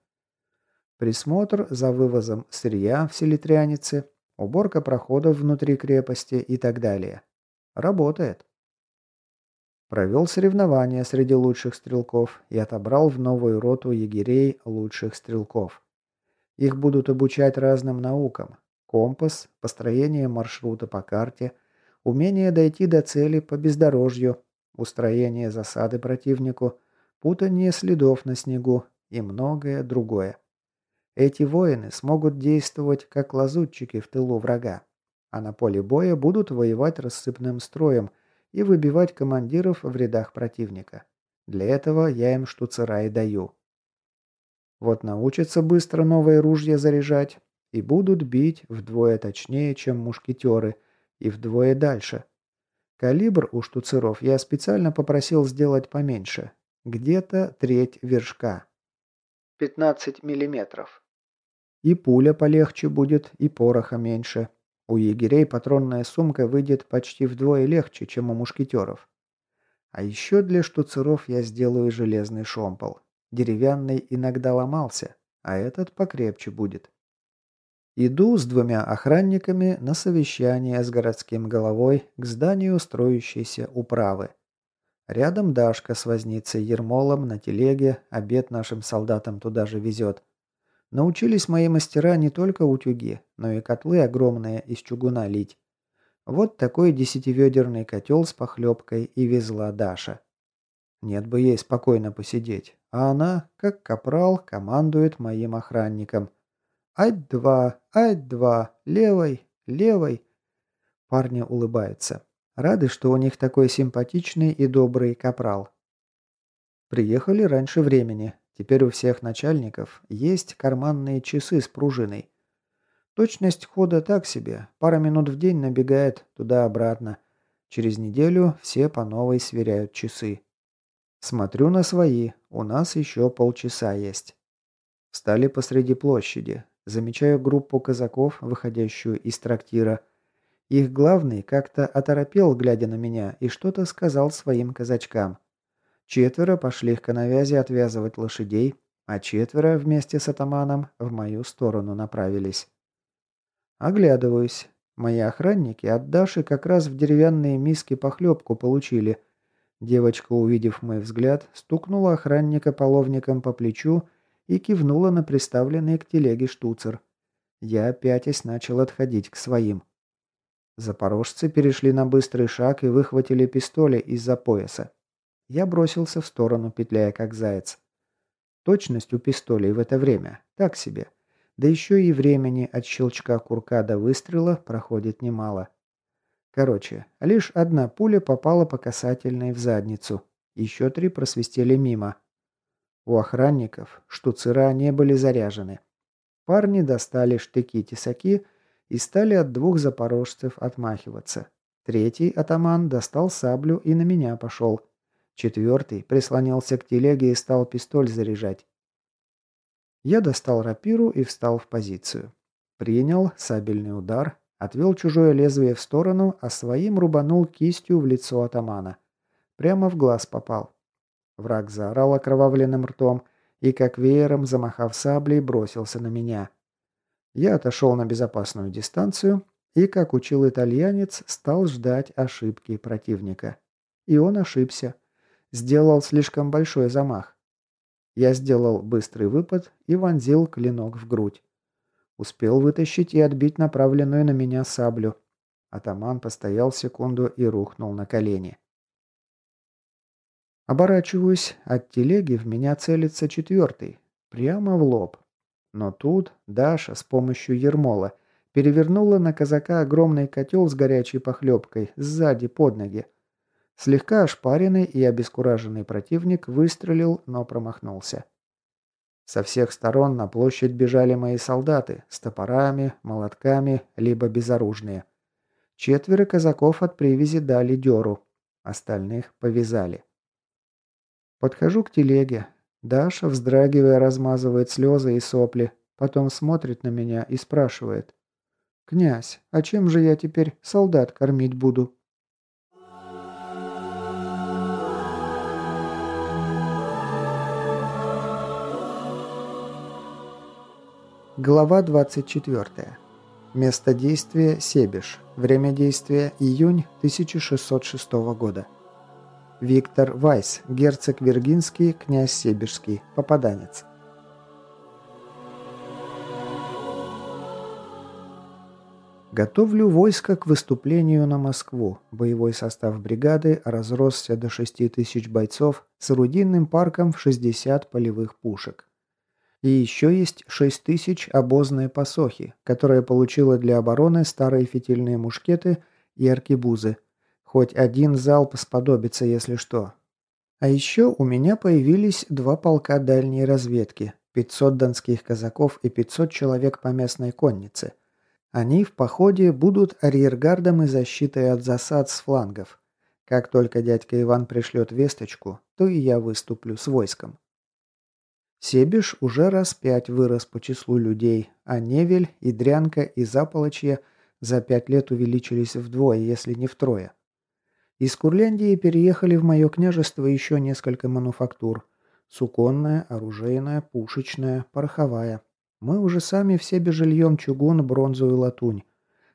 Присмотр за вывозом сырья в селитрянице, уборка проходов внутри крепости и так далее. Работает. Провел соревнования среди лучших стрелков и отобрал в новую роту егерей лучших стрелков. Их будут обучать разным наукам, компас, построение маршрута по карте, умение дойти до цели по бездорожью, устроение засады противнику, путание следов на снегу и многое другое. Эти воины смогут действовать как лазутчики в тылу врага, а на поле боя будут воевать рассыпным строем и выбивать командиров в рядах противника. Для этого я им штуцера и даю. Вот научатся быстро новые ружья заряжать, и будут бить вдвое точнее, чем мушкетеры, и вдвое дальше. Калибр у штуцеров я специально попросил сделать поменьше. Где-то треть вершка. 15 миллиметров. И пуля полегче будет, и пороха меньше. У егерей патронная сумка выйдет почти вдвое легче, чем у мушкетеров. А еще для штуцеров я сделаю железный шомпол. Деревянный иногда ломался, а этот покрепче будет. Иду с двумя охранниками на совещание с городским головой к зданию строящейся управы. Рядом Дашка с возницей Ермолом на телеге, обед нашим солдатам туда же везет. Научились мои мастера не только утюги, но и котлы огромные из чугуна лить. Вот такой десятиведерный котел с похлебкой и везла Даша. Нет бы ей спокойно посидеть, а она, как капрал, командует моим охранником – Ать-два, ать-два, левой, левой!» Парни улыбаются. Рады, что у них такой симпатичный и добрый капрал. Приехали раньше времени. Теперь у всех начальников есть карманные часы с пружиной. Точность хода так себе. Пара минут в день набегает туда-обратно. Через неделю все по новой сверяют часы. Смотрю на свои. У нас еще полчаса есть. Встали посреди площади. Замечаю группу казаков, выходящую из трактира. Их главный как-то оторопел, глядя на меня, и что-то сказал своим казачкам. Четверо пошли к коновязи отвязывать лошадей, а четверо вместе с атаманом в мою сторону направились. Оглядываюсь. Мои охранники от Даши как раз в деревянные миски похлебку получили. Девочка, увидев мой взгляд, стукнула охранника половником по плечу и кивнула на приставленный к телеге штуцер. Я, пятясь, начал отходить к своим. Запорожцы перешли на быстрый шаг и выхватили пистоли из-за пояса. Я бросился в сторону, петляя как заяц. Точность у пистолей в это время так себе. Да еще и времени от щелчка курка до выстрела проходит немало. Короче, лишь одна пуля попала по касательной в задницу. Еще три просвистели мимо, у охранников штуцера не были заряжены. Парни достали штыки-тесаки и стали от двух запорожцев отмахиваться. Третий атаман достал саблю и на меня пошел. Четвертый прислонился к телеге и стал пистоль заряжать. Я достал рапиру и встал в позицию. Принял сабельный удар, отвел чужое лезвие в сторону, а своим рубанул кистью в лицо атамана. Прямо в глаз попал. Враг заорал окровавленным ртом и, как веером, замахав саблей, бросился на меня. Я отошел на безопасную дистанцию и, как учил итальянец, стал ждать ошибки противника. И он ошибся. Сделал слишком большой замах. Я сделал быстрый выпад и вонзил клинок в грудь. Успел вытащить и отбить направленную на меня саблю. Атаман постоял секунду и рухнул на колени. Оборачиваюсь, от телеги в меня целится четвертый, прямо в лоб. Но тут Даша с помощью ермола перевернула на казака огромный котел с горячей похлебкой сзади под ноги. Слегка ошпаренный и обескураженный противник выстрелил, но промахнулся. Со всех сторон на площадь бежали мои солдаты с топорами, молотками, либо безоружные. Четверо казаков от привязи дали дёру, остальных повязали. Подхожу к телеге. Даша, вздрагивая, размазывает слезы и сопли, потом смотрит на меня и спрашивает. «Князь, а чем же я теперь солдат кормить буду?» Глава 24. Место действия – Себеж. Время действия – июнь 1606 года. Виктор Вайс, герцог Виргинский, князь Себежский, попаданец. Готовлю войско к выступлению на Москву. Боевой состав бригады разросся до 6 тысяч бойцов с орудийным парком в 60 полевых пушек. И еще есть 6 тысяч обозные посохи, которые получила для обороны старые фитильные мушкеты и аркебузы – Хоть один залп сподобится, если что. А еще у меня появились два полка дальней разведки, 500 донских казаков и 500 человек по местной коннице. Они в походе будут арьергардом и защитой от засад с флангов. Как только дядька Иван пришлет весточку, то и я выступлю с войском. Себиш уже раз пять вырос по числу людей, а Невель и Дрянка и Заполочье за пять лет увеличились вдвое, если не втрое. Из Курляндии переехали в мое княжество еще несколько мануфактур. Суконная, оружейная, пушечная, пороховая. Мы уже сами все бежильем чугун, бронзу и латунь.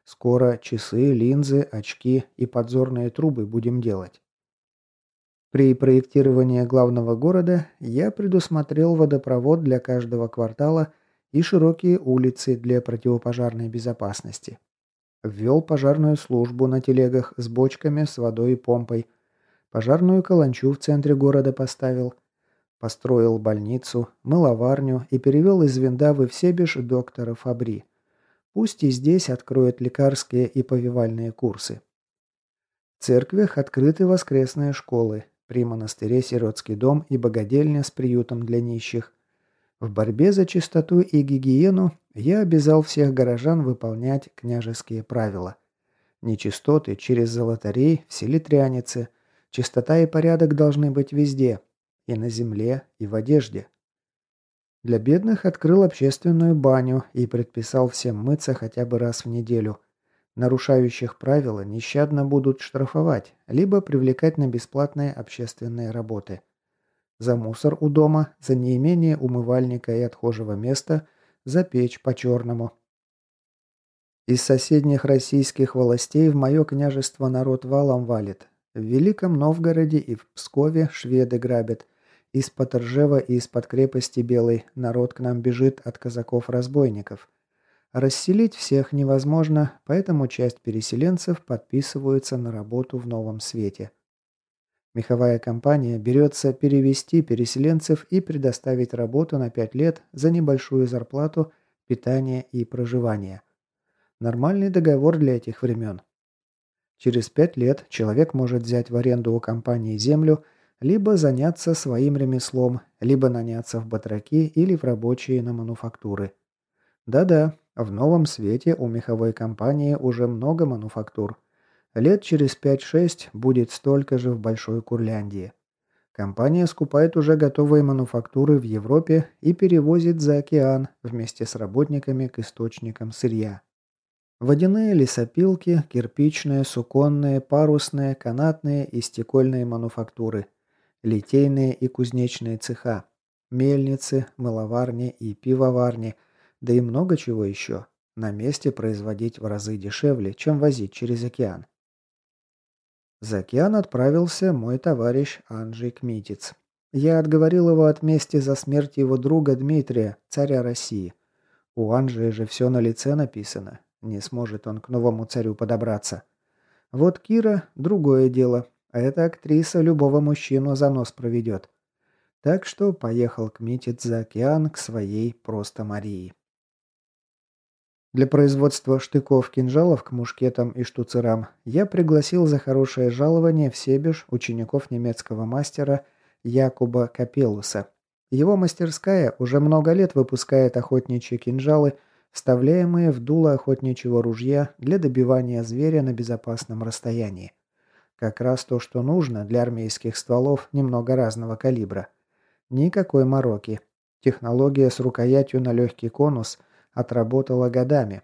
Скоро часы, линзы, очки и подзорные трубы будем делать. При проектировании главного города я предусмотрел водопровод для каждого квартала и широкие улицы для противопожарной безопасности. Ввел пожарную службу на телегах с бочками, с водой и помпой. Пожарную каланчу в центре города поставил. Построил больницу, мыловарню и перевел из Виндавы в Себеж доктора Фабри. Пусть и здесь откроют лекарские и повивальные курсы. В церквях открыты воскресные школы, при монастыре сиротский дом и богадельня с приютом для нищих, в борьбе за чистоту и гигиену я обязал всех горожан выполнять княжеские правила. Нечистоты через золотарей в селитрянице. Чистота и порядок должны быть везде. И на земле, и в одежде. Для бедных открыл общественную баню и предписал всем мыться хотя бы раз в неделю. Нарушающих правила нещадно будут штрафовать, либо привлекать на бесплатные общественные работы за мусор у дома, за неимение умывальника и отхожего места, за печь по-черному. Из соседних российских властей в мое княжество народ валом валит. В Великом Новгороде и в Пскове шведы грабят. Из-под Ржева и из-под крепости Белой народ к нам бежит от казаков-разбойников. Расселить всех невозможно, поэтому часть переселенцев подписываются на работу в новом свете – Меховая компания берется перевести переселенцев и предоставить работу на 5 лет за небольшую зарплату, питание и проживание. Нормальный договор для этих времен. Через 5 лет человек может взять в аренду у компании землю, либо заняться своим ремеслом, либо наняться в батраки или в рабочие на мануфактуры. Да-да, в новом свете у меховой компании уже много мануфактур – Лет через 5-6 будет столько же в Большой Курляндии. Компания скупает уже готовые мануфактуры в Европе и перевозит за океан вместе с работниками к источникам сырья. Водяные лесопилки, кирпичные, суконные, парусные, канатные и стекольные мануфактуры, литейные и кузнечные цеха, мельницы, мыловарни и пивоварни, да и много чего еще, на месте производить в разы дешевле, чем возить через океан. За океан отправился мой товарищ Анжей Кмитиц. Я отговорил его от мести за смерть его друга Дмитрия, царя России. У Анджия же все на лице написано. Не сможет он к новому царю подобраться. Вот Кира – другое дело. Эта актриса любого мужчину за нос проведет. Так что поехал Кмитиц за океан к своей просто Марии. Для производства штыков, кинжалов к мушкетам и штуцерам я пригласил за хорошее жалование в Себеж учеников немецкого мастера Якуба Капелуса. Его мастерская уже много лет выпускает охотничьи кинжалы, вставляемые в дуло охотничьего ружья для добивания зверя на безопасном расстоянии. Как раз то, что нужно для армейских стволов немного разного калибра. Никакой мороки. Технология с рукоятью на легкий конус – Отработала годами.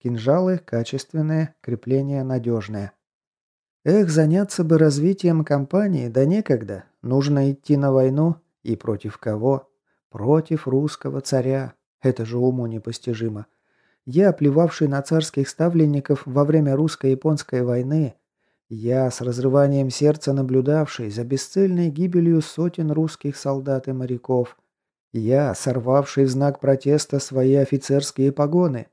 Кинжалы качественные, крепление надежное. Эх, заняться бы развитием компании, да некогда. Нужно идти на войну. И против кого? Против русского царя. Это же уму непостижимо. Я, плевавший на царских ставленников во время русско-японской войны, я, с разрыванием сердца наблюдавший за бесцельной гибелью сотен русских солдат и моряков, я, сорвавший в знак протеста свои офицерские погоны.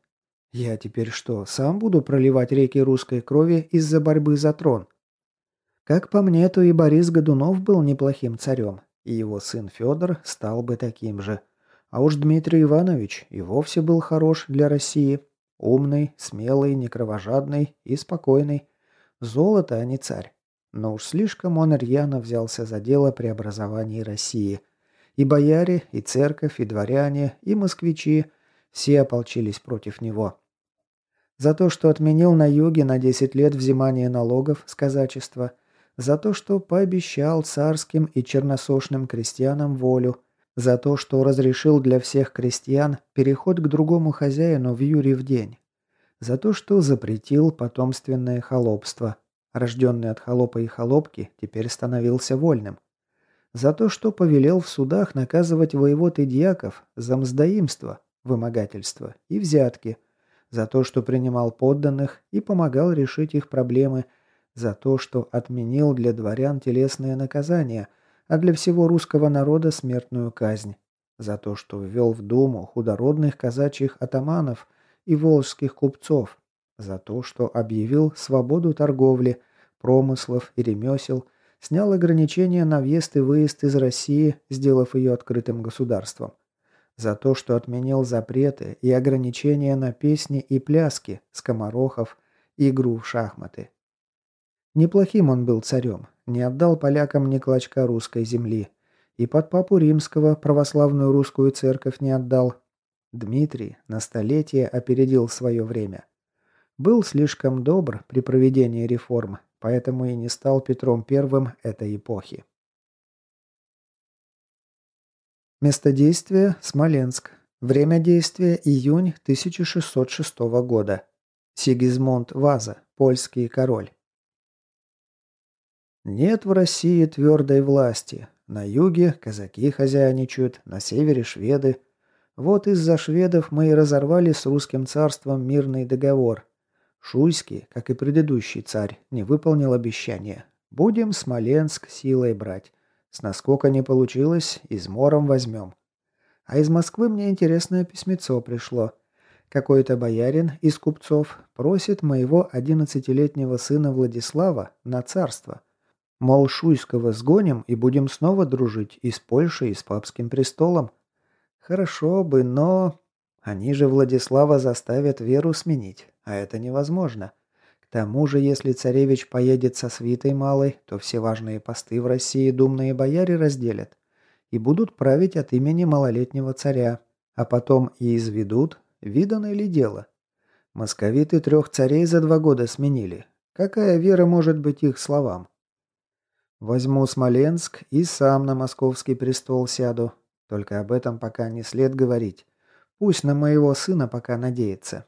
Я теперь что, сам буду проливать реки русской крови из-за борьбы за трон? Как по мне, то и Борис Годунов был неплохим царем, и его сын Федор стал бы таким же. А уж Дмитрий Иванович и вовсе был хорош для России. Умный, смелый, некровожадный и спокойный. Золото, а не царь. Но уж слишком он рьяно взялся за дело преобразования России – и бояре, и церковь, и дворяне, и москвичи – все ополчились против него. За то, что отменил на юге на 10 лет взимание налогов с казачества, за то, что пообещал царским и черносошным крестьянам волю, за то, что разрешил для всех крестьян переход к другому хозяину в Юре в день, за то, что запретил потомственное холопство. Рожденный от холопа и холопки теперь становился вольным – за то, что повелел в судах наказывать воевод и дьяков за мздоимство, вымогательство и взятки, за то, что принимал подданных и помогал решить их проблемы, за то, что отменил для дворян телесное наказание, а для всего русского народа смертную казнь, за то, что ввел в Думу худородных казачьих атаманов и волжских купцов, за то, что объявил свободу торговли, промыслов и ремесел – снял ограничения на въезд и выезд из России, сделав ее открытым государством. За то, что отменил запреты и ограничения на песни и пляски, скоморохов, игру в шахматы. Неплохим он был царем, не отдал полякам ни клочка русской земли. И под папу римского православную русскую церковь не отдал. Дмитрий на столетие опередил свое время. Был слишком добр при проведении реформ поэтому и не стал Петром Первым этой эпохи. Место действия – Смоленск. Время действия – июнь 1606 года. Сигизмунд Ваза, польский король. Нет в России твердой власти. На юге казаки хозяйничают, на севере шведы. Вот из-за шведов мы и разорвали с русским царством мирный договор, Шуйский, как и предыдущий царь, не выполнил обещание. Будем Смоленск силой брать. С насколько не получилось, измором возьмем. А из Москвы мне интересное письмецо пришло. Какой-то боярин из купцов просит моего одиннадцатилетнего сына Владислава на царство. Мол, Шуйского сгоним и будем снова дружить из Польши и с папским престолом. Хорошо бы, но... Они же Владислава заставят веру сменить а это невозможно. К тому же, если царевич поедет со свитой малой, то все важные посты в России думные бояре разделят и будут править от имени малолетнего царя, а потом и изведут, видано ли дело. Московиты трех царей за два года сменили. Какая вера может быть их словам? Возьму Смоленск и сам на московский престол сяду. Только об этом пока не след говорить. Пусть на моего сына пока надеется.